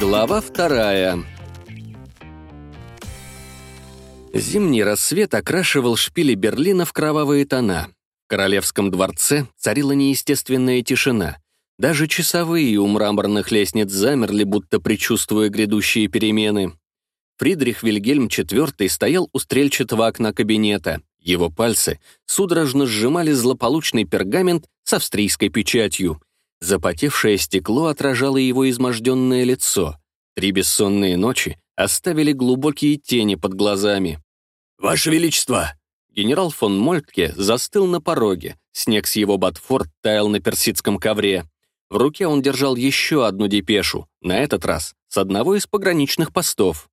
Глава вторая. Зимний рассвет окрашивал шпили Берлина в кровавые тона. В королевском дворце царила неестественная тишина. Даже часовые у мраморных лестниц замерли, будто предчувствуя грядущие перемены. Фридрих Вильгельм IV стоял у стрельчатого окна кабинета. Его пальцы судорожно сжимали злополучный пергамент с австрийской печатью. Запотевшее стекло отражало его изможденное лицо. Три бессонные ночи оставили глубокие тени под глазами. «Ваше Величество!» Генерал фон Мольтке застыл на пороге. Снег с его ботфорд таял на персидском ковре. В руке он держал еще одну депешу, на этот раз с одного из пограничных постов.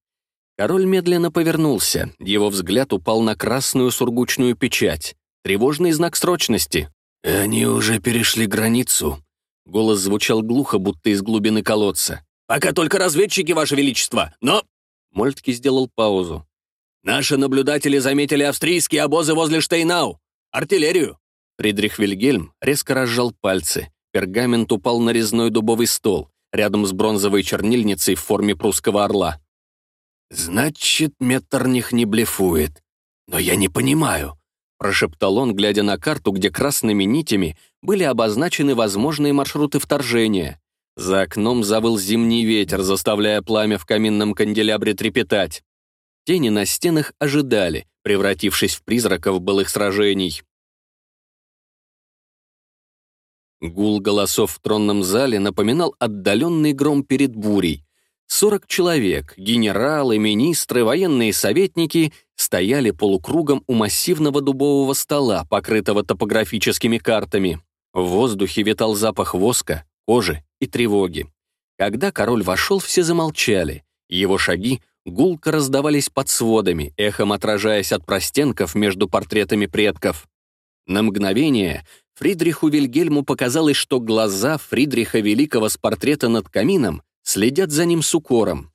Король медленно повернулся, его взгляд упал на красную сургучную печать. Тревожный знак срочности. «Они уже перешли границу». Голос звучал глухо, будто из глубины колодца. «Пока только разведчики, Ваше Величество, но...» Мольтке сделал паузу. «Наши наблюдатели заметили австрийские обозы возле Штейнау. Артиллерию». Фридрих Вильгельм резко разжал пальцы. Пергамент упал на резной дубовый стол, рядом с бронзовой чернильницей в форме прусского орла. «Значит, Меттерних не блефует. Но я не понимаю», — прошептал он, глядя на карту, где красными нитями были обозначены возможные маршруты вторжения. За окном завыл зимний ветер, заставляя пламя в каминном канделябре трепетать. Тени на стенах ожидали, превратившись в призраков былых сражений. Гул голосов в тронном зале напоминал отдаленный гром перед бурей. Сорок человек, генералы, министры, военные советники стояли полукругом у массивного дубового стола, покрытого топографическими картами. В воздухе витал запах воска, кожи и тревоги. Когда король вошел, все замолчали. Его шаги гулко раздавались под сводами, эхом отражаясь от простенков между портретами предков. На мгновение Фридриху Вильгельму показалось, что глаза Фридриха Великого с портрета над камином следят за ним с укором.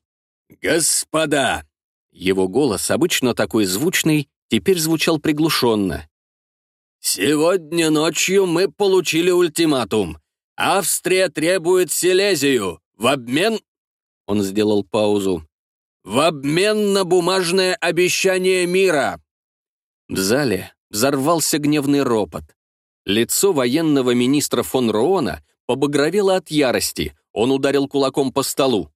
«Господа!» Его голос, обычно такой звучный, теперь звучал приглушенно. «Сегодня ночью мы получили ультиматум. Австрия требует Силезию в обмен...» Он сделал паузу. «В обмен на бумажное обещание мира!» В зале взорвался гневный ропот. Лицо военного министра фон Роона побагровело от ярости, он ударил кулаком по столу.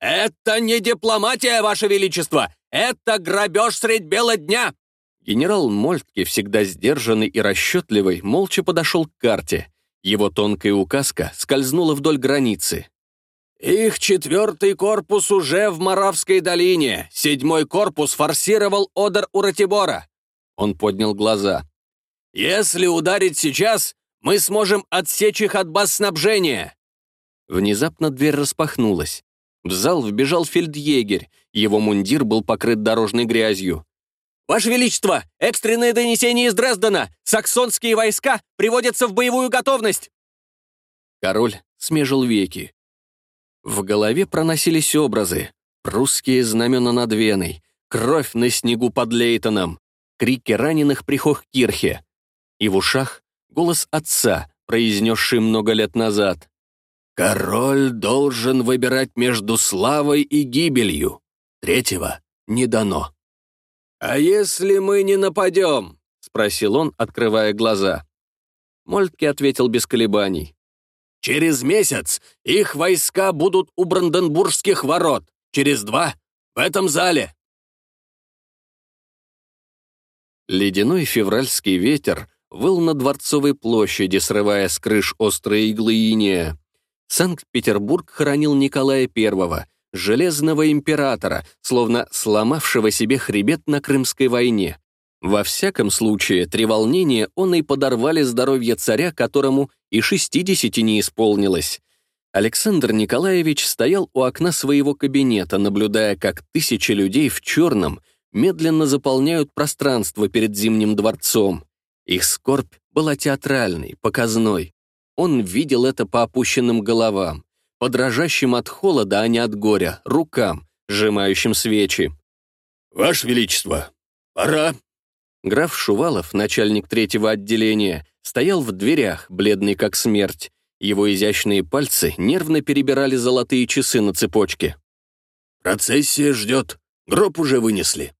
«Это не дипломатия, Ваше Величество! Это грабеж средь бела дня!» Генерал Мольтке, всегда сдержанный и расчетливый, молча подошел к карте. Его тонкая указка скользнула вдоль границы. «Их четвертый корпус уже в Моравской долине. Седьмой корпус форсировал Одер у Ратибора». Он поднял глаза. «Если ударить сейчас, мы сможем отсечь их от баз снабжения. Внезапно дверь распахнулась. В зал вбежал фельдъегерь, его мундир был покрыт дорожной грязью. «Ваше Величество, экстренное донесение из Дрездена! Саксонские войска приводятся в боевую готовность!» Король смежил веки. В голове проносились образы. Прусские знамена над Веной, кровь на снегу под Лейтоном, крики раненых при Хохкирхе. И в ушах голос отца, произнесший много лет назад. Король должен выбирать между славой и гибелью. Третьего не дано. «А если мы не нападем?» — спросил он, открывая глаза. Мольтке ответил без колебаний. «Через месяц их войска будут у Бранденбургских ворот. Через два — в этом зале». Ледяной февральский ветер выл на Дворцовой площади, срывая с крыш острые иглы иния. Санкт-Петербург хоронил Николая I, железного императора, словно сломавшего себе хребет на Крымской войне. Во всяком случае, три волнения он и подорвали здоровье царя, которому и шестидесяти не исполнилось. Александр Николаевич стоял у окна своего кабинета, наблюдая, как тысячи людей в черном медленно заполняют пространство перед Зимним дворцом. Их скорбь была театральной, показной. Он видел это по опущенным головам, по дрожащим от холода, а не от горя, рукам, сжимающим свечи. «Ваше Величество, пора!» Граф Шувалов, начальник третьего отделения, стоял в дверях, бледный как смерть. Его изящные пальцы нервно перебирали золотые часы на цепочке. «Процессия ждет. Гроб уже вынесли».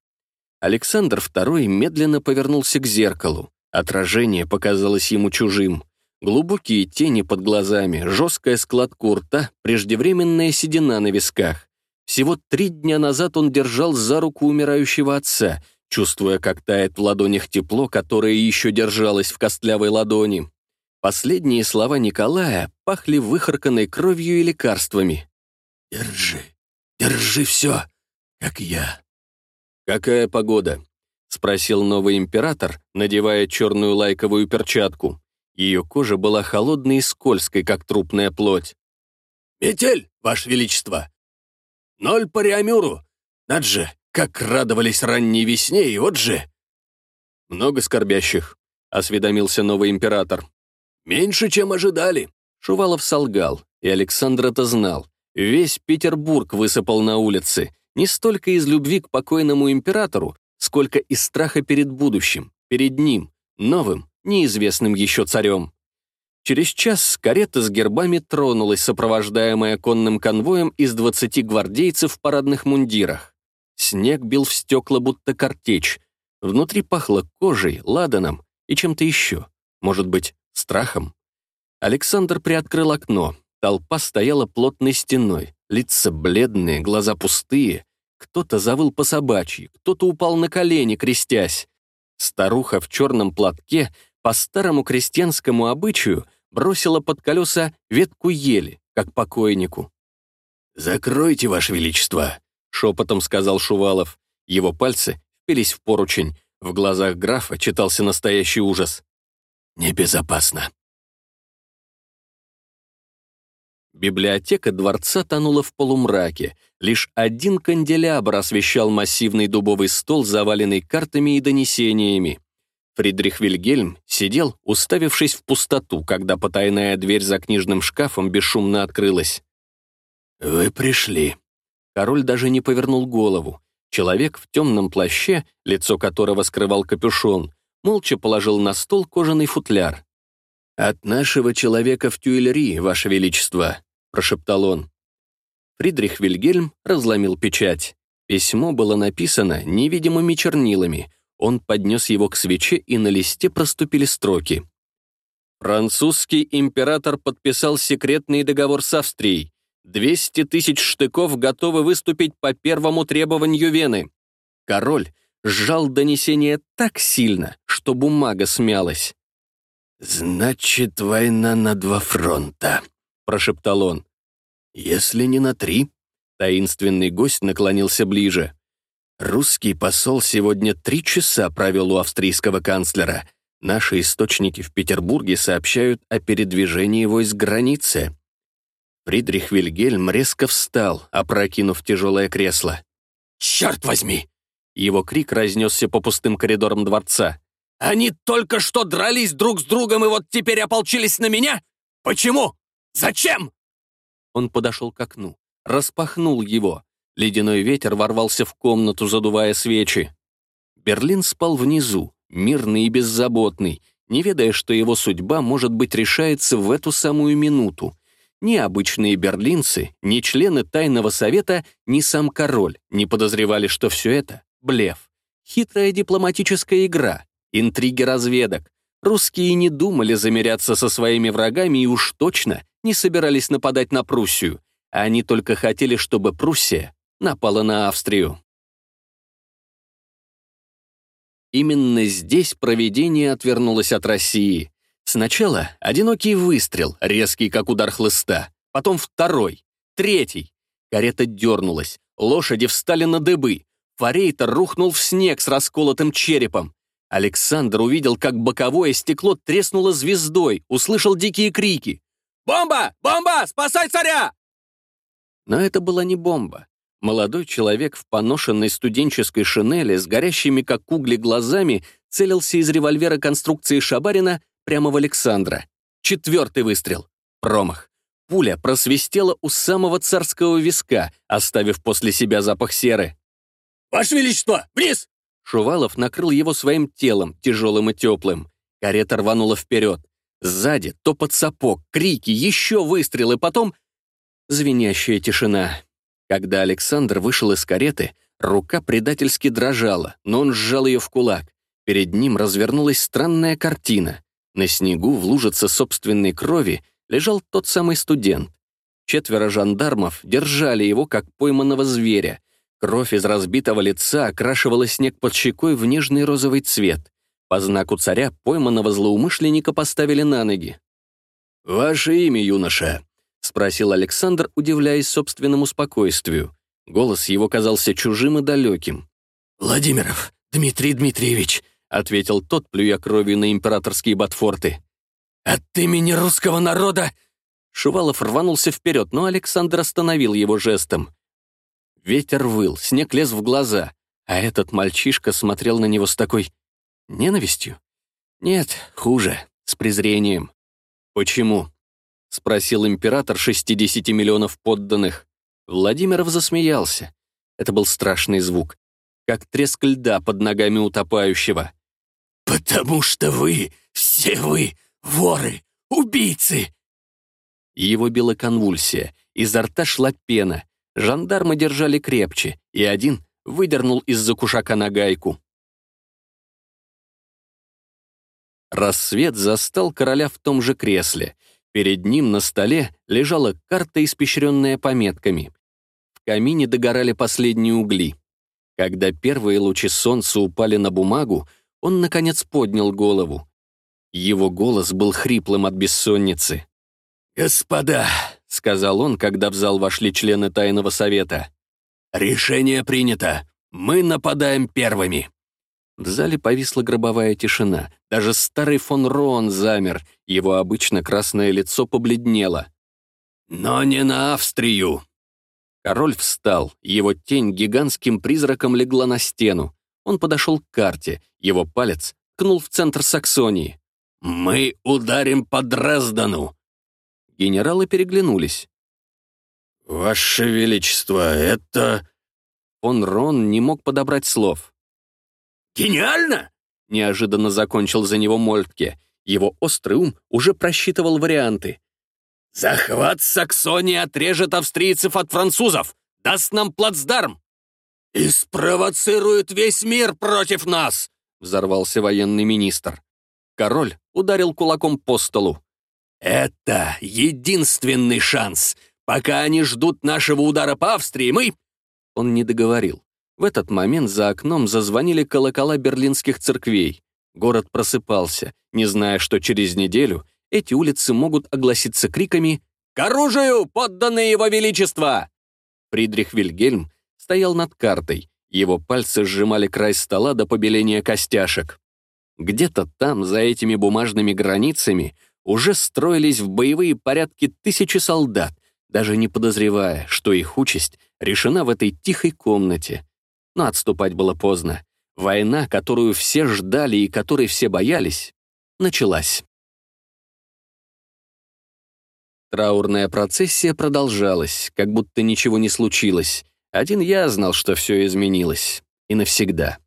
Александр II медленно повернулся к зеркалу. Отражение показалось ему чужим. Глубокие тени под глазами, жесткая складка у рта, преждевременная седина на висках. Всего три дня назад он держал за руку умирающего отца, чувствуя, как тает в ладонях тепло, которое еще держалось в костлявой ладони. Последние слова Николая пахли выхарканной кровью и лекарствами. «Держи, держи все, как я». «Какая погода?» — спросил новый император, надевая черную лайковую перчатку. Ее кожа была холодной и скользкой, как трупная плоть. «Метель, Ваше Величество! Ноль по Реамюру! Над же, как радовались ранней весне, и вот же...» «Много скорбящих», — осведомился новый император. «Меньше, чем ожидали». Шувалов солгал, и Александр это знал. Весь Петербург высыпал на улицы, не столько из любви к покойному императору, сколько из страха перед будущим, перед ним, новым, неизвестным еще царем. Через час карета с гербами тронулась, сопровождаемая конным конвоем из 20 гвардейцев в парадных мундирах. Снег бил в стекла, будто картечь. Внутри пахло кожей, ладаном и чем-то еще. Может быть, страхом. Александр приоткрыл окно. Толпа стояла плотной стеной, лица бледные, глаза пустые. Кто-то завыл по собачьи, кто-то упал на колени, крестясь. Старуха в черном платке по старому крестьянскому обычаю бросила под колеса ветку ели, как покойнику. «Закройте, Ваше Величество», — шепотом сказал Шувалов. Его пальцы впились в поручень. В глазах графа читался настоящий ужас. Небезопасно. Библиотека дворца тонула в полумраке. Лишь один канделябр освещал массивный дубовый стол, заваленный картами и донесениями. Фридрих Вильгельм сидел, уставившись в пустоту, когда потайная дверь за книжным шкафом бесшумно открылась. «Вы пришли». Король даже не повернул голову. Человек в темном плаще, лицо которого скрывал капюшон, молча положил на стол кожаный футляр. «От нашего человека в Тюильри, Ваше Величество», — прошептал он. Фридрих Вильгельм разломил печать. Письмо было написано невидимыми чернилами. Он поднес его к свече, и на листе проступили строки. Французский император подписал секретный договор с Австрией. 200 тысяч штыков готовы выступить по первому требованию Вены. Король сжал донесение так сильно, что бумага смялась. «Значит, война на два фронта», — прошептал он. «Если не на три», — таинственный гость наклонился ближе. «Русский посол сегодня три часа провел у австрийского канцлера. Наши источники в Петербурге сообщают о передвижении войск границы». Фридрих Вильгельм резко встал, опрокинув тяжелое кресло. «Черт возьми!» Его крик разнесся по пустым коридорам дворца. «Они только что дрались друг с другом и вот теперь ополчились на меня? Почему? Зачем?» Он подошел к окну, распахнул его. Ледяной ветер ворвался в комнату, задувая свечи. Берлин спал внизу, мирный и беззаботный, не ведая, что его судьба, может быть, решается в эту самую минуту. Ни обычные берлинцы, ни члены Тайного Совета, ни сам король не подозревали, что все это блеф. Хитрая дипломатическая игра, интриги разведок. Русские не думали замеряться со своими врагами и уж точно не собирались нападать на Пруссию. Они только хотели, чтобы Пруссия напала на Австрию. Именно здесь проведение отвернулось от России. Сначала одинокий выстрел, резкий, как удар хлыста. Потом второй, третий. Карета дернулась, лошади встали на дыбы. Форейтер рухнул в снег с расколотым черепом. Александр увидел, как боковое стекло треснуло звездой, услышал дикие крики. «Бомба! Бомба! Спасай царя!» Но это была не бомба. Молодой человек в поношенной студенческой шинели с горящими как угли глазами целился из револьвера конструкции Шабарина прямо в Александра. Четвертый выстрел. Промах. Пуля просвистела у самого царского виска, оставив после себя запах серы. «Ваше Величество, вниз!» Шувалов накрыл его своим телом, тяжелым и теплым. Карета рванула вперед. Сзади топот сапог, крики, еще выстрелы, потом звенящая тишина. Когда Александр вышел из кареты, рука предательски дрожала, но он сжал ее в кулак. Перед ним развернулась странная картина. На снегу в лужице собственной крови лежал тот самый студент. Четверо жандармов держали его, как пойманного зверя. Кровь из разбитого лица окрашивала снег под щекой в нежный розовый цвет. По знаку царя пойманного злоумышленника поставили на ноги. «Ваше имя, юноша?» — спросил Александр, удивляясь собственному спокойствию. Голос его казался чужим и далеким. «Владимиров Дмитрий Дмитриевич», — ответил тот, плюя кровью на императорские ботфорты. «От имени русского народа...» Шувалов рванулся вперед, но Александр остановил его жестом. Ветер выл, снег лез в глаза, а этот мальчишка смотрел на него с такой ненавистью. Нет, хуже, с презрением. «Почему?» — спросил император 60 миллионов подданных. Владимиров засмеялся. Это был страшный звук, как треск льда под ногами утопающего. «Потому что вы, все вы, воры, убийцы!» Его била конвульсия, изо рта шла пена, жандармы держали крепче, и один выдернул из-за кушака нагайку. Рассвет застал короля в том же кресле. Перед ним на столе лежала карта, испещренная пометками. В камине догорали последние угли. Когда первые лучи солнца упали на бумагу, он, наконец, поднял голову. Его голос был хриплым от бессонницы. «Господа», — сказал он, когда в зал вошли члены Тайного Совета, «решение принято. Мы нападаем первыми». В зале повисла гробовая тишина. Даже старый фон Роон замер, его обычно красное лицо побледнело. «Но не на Австрию!» Король встал, его тень гигантским призраком легла на стену. Он подошел к карте, его палец ткнул в центр Саксонии. «Мы ударим по Дрездену!» Генералы переглянулись. «Ваше Величество, это...» Фон Рон не мог подобрать слов. «Гениально!» — неожиданно закончил за него Мольтке. Его острый ум уже просчитывал варианты. «Захват Саксонии отрежет австрийцев от французов! Даст нам плацдарм!» «И спровоцирует весь мир против нас!» — взорвался военный министр. Король ударил кулаком по столу. «Это единственный шанс. Пока они ждут нашего удара по Австрии, мы...» Он не договорил. В этот момент за окном зазвонили колокола берлинских церквей. Город просыпался, не зная, что через неделю эти улицы могут огласиться криками «К оружию, подданные его величества!» Фридрих Вильгельм стоял над картой, его пальцы сжимали край стола до побеления костяшек. Где-то там, за этими бумажными границами, уже строились в боевые порядки тысячи солдат, даже не подозревая, что их участь решена в этой тихой комнате, но отступать было поздно. Война, которую все ждали и которой все боялись, началась. Траурная процессия продолжалась, как будто ничего не случилось. Один я знал, что все изменилось. И навсегда.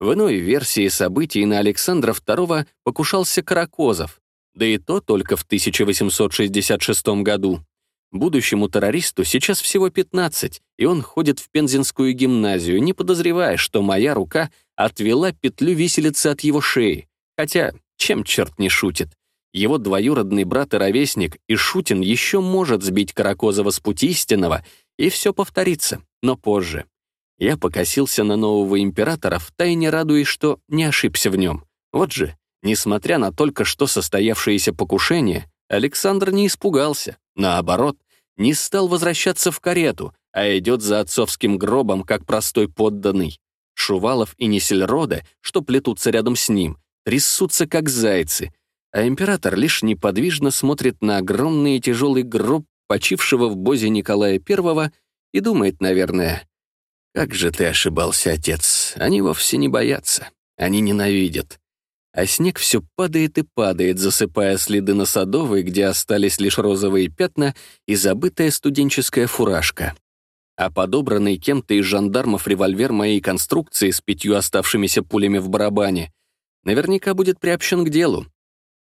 В иной версии событий на Александра II покушался Каракозов, да и то только в 1866 году. Будущему террористу сейчас всего 15, и он ходит в Пензенскую гимназию, не подозревая, что моя рука отвела петлю виселицы от его шеи. Хотя, чем черт не шутит? Его двоюродный брат и ровесник Ишутин еще может сбить Каракозова с пути истинного, и все повторится, но позже. Я покосился на нового императора, втайне радуясь, что не ошибся в нем. Вот же, несмотря на только что состоявшееся покушение, Александр не испугался, наоборот, не стал возвращаться в карету, а идет за отцовским гробом, как простой подданный. Шувалов и Несельрода, что плетутся рядом с ним, трясутся, как зайцы, а император лишь неподвижно смотрит на огромный и тяжелый гроб почившего в бозе Николая I и думает, наверное, «Как же ты ошибался, отец, они вовсе не боятся, они ненавидят а снег все падает и падает, засыпая следы на Садовой, где остались лишь розовые пятна и забытая студенческая фуражка. А подобранный кем-то из жандармов револьвер моей конструкции с пятью оставшимися пулями в барабане наверняка будет приобщен к делу.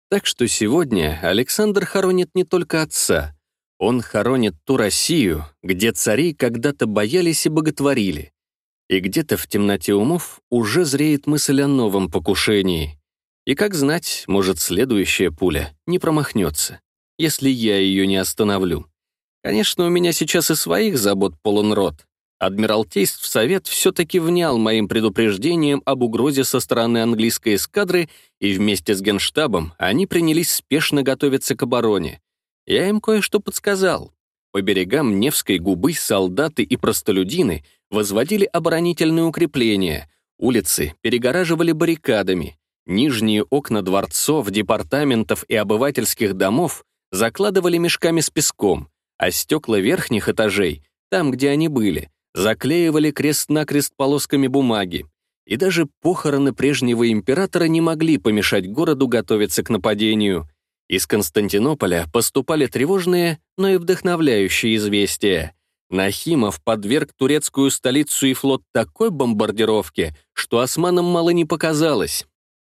Так что сегодня Александр хоронит не только отца. Он хоронит ту Россию, где цари когда-то боялись и боготворили. И где-то в темноте умов уже зреет мысль о новом покушении. И как знать, может, следующая пуля не промахнется, если я ее не остановлю. Конечно, у меня сейчас и своих забот полон рот. Адмиралтейств Совет все-таки внял моим предупреждением об угрозе со стороны английской эскадры, и вместе с Генштабом они принялись спешно готовиться к обороне. Я им кое-что подсказал. По берегам Невской губы солдаты и простолюдины возводили оборонительные укрепления, улицы перегораживали баррикадами, нижние окна дворцов, департаментов и обывательских домов закладывали мешками с песком, а стекла верхних этажей, там, где они были, заклеивали крест-накрест полосками бумаги. И даже похороны прежнего императора не могли помешать городу готовиться к нападению. Из Константинополя поступали тревожные, но и вдохновляющие известия. Нахимов подверг турецкую столицу и флот такой бомбардировке, что османам мало не показалось.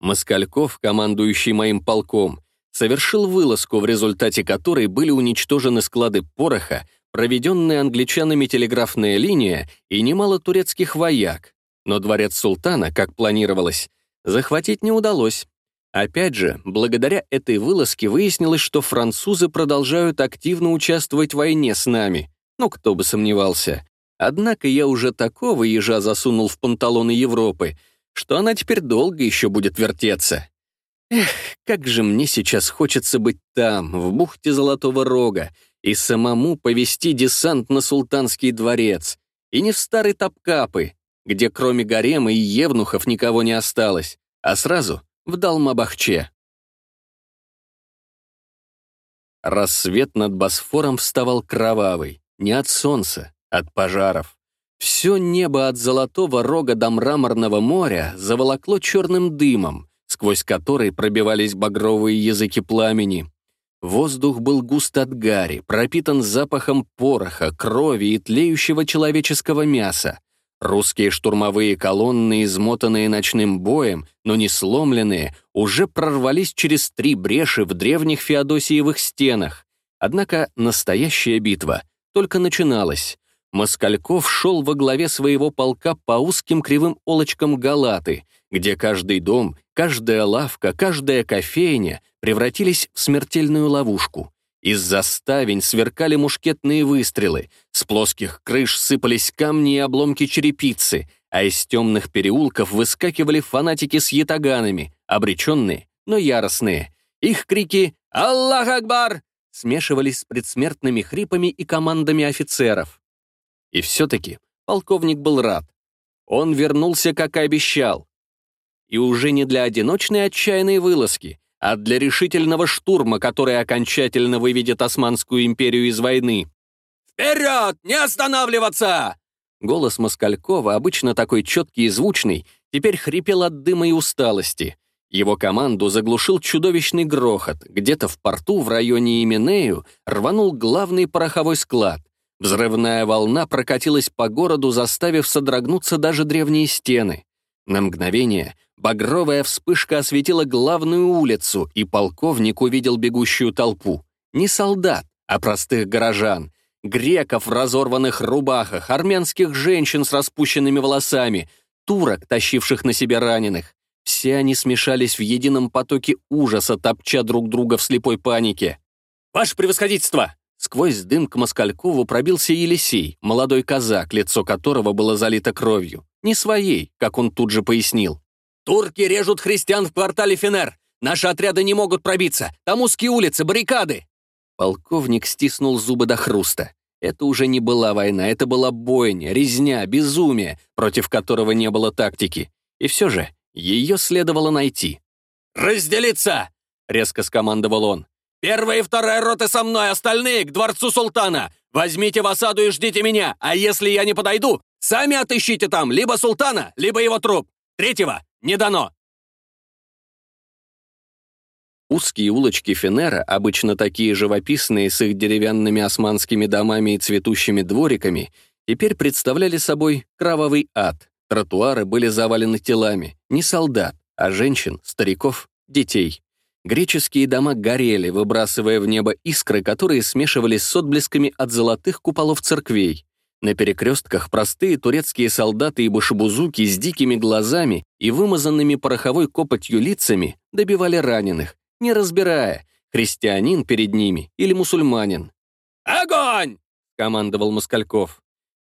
Москальков, командующий моим полком, совершил вылазку, в результате которой были уничтожены склады пороха, проведенная англичанами телеграфная линия и немало турецких вояк. Но дворец султана, как планировалось, захватить не удалось. Опять же, благодаря этой вылазке выяснилось, что французы продолжают активно участвовать в войне с нами. Ну, кто бы сомневался. Однако я уже такого ежа засунул в панталоны Европы, что она теперь долго еще будет вертеться. Эх, как же мне сейчас хочется быть там, в бухте Золотого Рога, и самому повести десант на султанский дворец, и не в старый Топкапы, где кроме гарема и евнухов никого не осталось, а сразу в Далмабахче. Рассвет над Босфором вставал кровавый, не от солнца, от пожаров. Все небо от Золотого Рога до Мраморного моря заволокло черным дымом, сквозь который пробивались багровые языки пламени. Воздух был густ от гари, пропитан запахом пороха, крови и тлеющего человеческого мяса. Русские штурмовые колонны, измотанные ночным боем, но не сломленные, уже прорвались через три бреши в древних феодосиевых стенах. Однако настоящая битва только начиналась. Москальков шел во главе своего полка по узким кривым олочкам Галаты, где каждый дом, каждая лавка, каждая кофейня превратились в смертельную ловушку. Из заставень сверкали мушкетные выстрелы, с плоских крыш сыпались камни и обломки черепицы, а из темных переулков выскакивали фанатики с ятаганами, обреченные, но яростные. Их крики «Аллах Акбар!» смешивались с предсмертными хрипами и командами офицеров. И все-таки полковник был рад. Он вернулся, как и обещал. И уже не для одиночной отчаянной вылазки, а для решительного штурма, который окончательно выведет Османскую империю из войны. «Вперед! Не останавливаться!» Голос Москалькова, обычно такой четкий и звучный, теперь хрипел от дыма и усталости. Его команду заглушил чудовищный грохот. Где-то в порту в районе Именею рванул главный пороховой склад. Взрывная волна прокатилась по городу, заставив содрогнуться даже древние стены. На мгновение багровая вспышка осветила главную улицу, и полковник увидел бегущую толпу. Не солдат, а простых горожан. Греков в разорванных рубахах, армянских женщин с распущенными волосами, турок, тащивших на себе раненых. Все они смешались в едином потоке ужаса, топча друг друга в слепой панике. «Ваше превосходительство!» Сквозь дым к Москалькову пробился Елисей, молодой казак, лицо которого было залито кровью. Не своей, как он тут же пояснил. «Турки режут христиан в квартале Фенер. Наши отряды не могут пробиться. Там узкие улицы, баррикады». Полковник стиснул зубы до хруста. Это уже не была война, это была бойня, резня, безумие, против которого не было тактики. И все же ее следовало найти. «Разделиться!» — резко скомандовал он. Первая и вторая роты со мной, остальные — к дворцу султана. Возьмите в осаду и ждите меня, а если я не подойду, сами отыщите там либо султана, либо его труп. Третьего не дано». Узкие улочки Фенера, обычно такие живописные с их деревянными османскими домами и цветущими двориками, теперь представляли собой кровавый ад. Тротуары были завалены телами, не солдат, а женщин, стариков, детей. Греческие дома горели, выбрасывая в небо искры, которые смешивались с отблесками от золотых куполов церквей. На перекрестках простые турецкие солдаты и башебузуки с дикими глазами и вымазанными пороховой копотью лицами добивали раненых, не разбирая, христианин перед ними или мусульманин. «Огонь!» — командовал Москальков.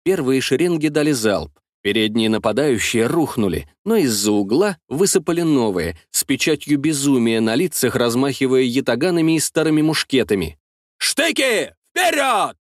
Первые шеренги дали залп. Передние нападающие рухнули, но из-за угла высыпали новые, с печатью безумия на лицах, размахивая ятаганами и старыми мушкетами. «Штыки! Вперед!»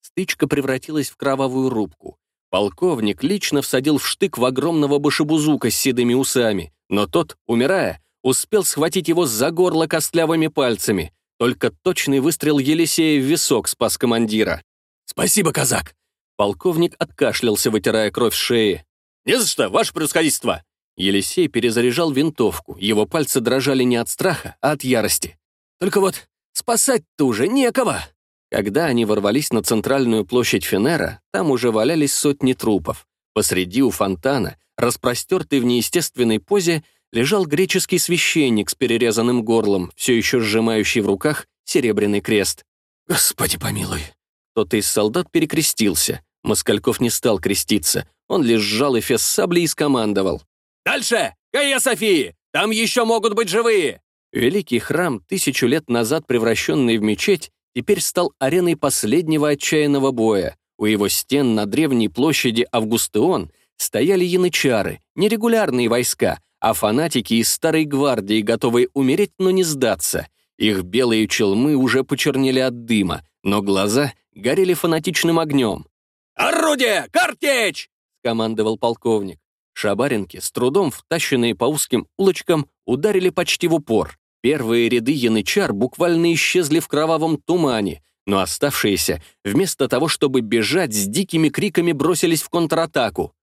Стычка превратилась в кровавую рубку. Полковник лично всадил в штык в огромного башебузука с седыми усами, но тот, умирая, успел схватить его за горло костлявыми пальцами. Только точный выстрел Елисея в висок спас командира. «Спасибо, казак!» Полковник откашлялся, вытирая кровь с шеи. «Не за что, ваше превосходительство!» Елисей перезаряжал винтовку. Его пальцы дрожали не от страха, а от ярости. «Только вот спасать-то уже некого!» Когда они ворвались на центральную площадь Фенера, там уже валялись сотни трупов. Посреди у фонтана, распростертый в неестественной позе, лежал греческий священник с перерезанным горлом, все еще сжимающий в руках серебряный крест. «Господи помилуй!» Кто-то из солдат перекрестился. Москальков не стал креститься. Он лишь сжал эфес сабли и скомандовал. «Дальше! Гая Софии! Там еще могут быть живые!» Великий храм, тысячу лет назад превращенный в мечеть, теперь стал ареной последнего отчаянного боя. У его стен на древней площади Августеон стояли янычары, нерегулярные войска, а фанатики из старой гвардии, готовые умереть, но не сдаться. Их белые челмы уже почернели от дыма, но глаза горели фанатичным огнем. «Орудие! Картечь!» — командовал полковник. Шабаринки, с трудом втащенные по узким улочкам, ударили почти в упор. Первые ряды янычар буквально исчезли в кровавом тумане, но оставшиеся, вместо того, чтобы бежать, с дикими криками бросились в контратаку.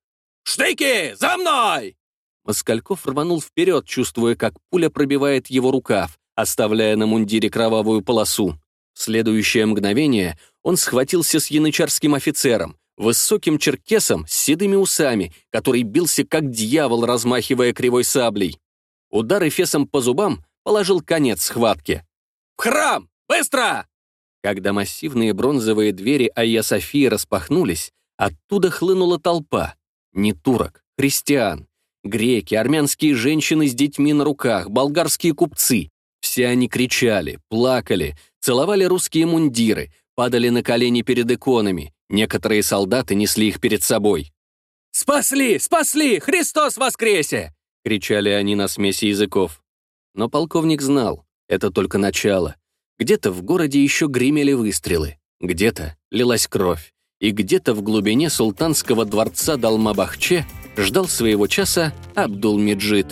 «Штыки! За мной!» Москальков рванул вперед, чувствуя, как пуля пробивает его рукав, оставляя на мундире кровавую полосу. Следующее мгновение он схватился с янычарским офицером, высоким черкесом с седыми усами, который бился как дьявол, размахивая кривой саблей. Удар эфесом по зубам положил конец схватке. «В храм! Быстро!» Когда массивные бронзовые двери Айя Софии распахнулись, оттуда хлынула толпа. Не турок, христиан. Греки, армянские женщины с детьми на руках, болгарские купцы. Все они кричали, плакали, целовали русские мундиры, падали на колени перед иконами. Некоторые солдаты несли их перед собой. «Спасли! Спасли! Христос воскресе!» — кричали они на смеси языков. Но полковник знал, это только начало. Где-то в городе еще гремели выстрелы, где-то лилась кровь, и где-то в глубине султанского дворца Далмабахче ждал своего часа Абдул-Меджид.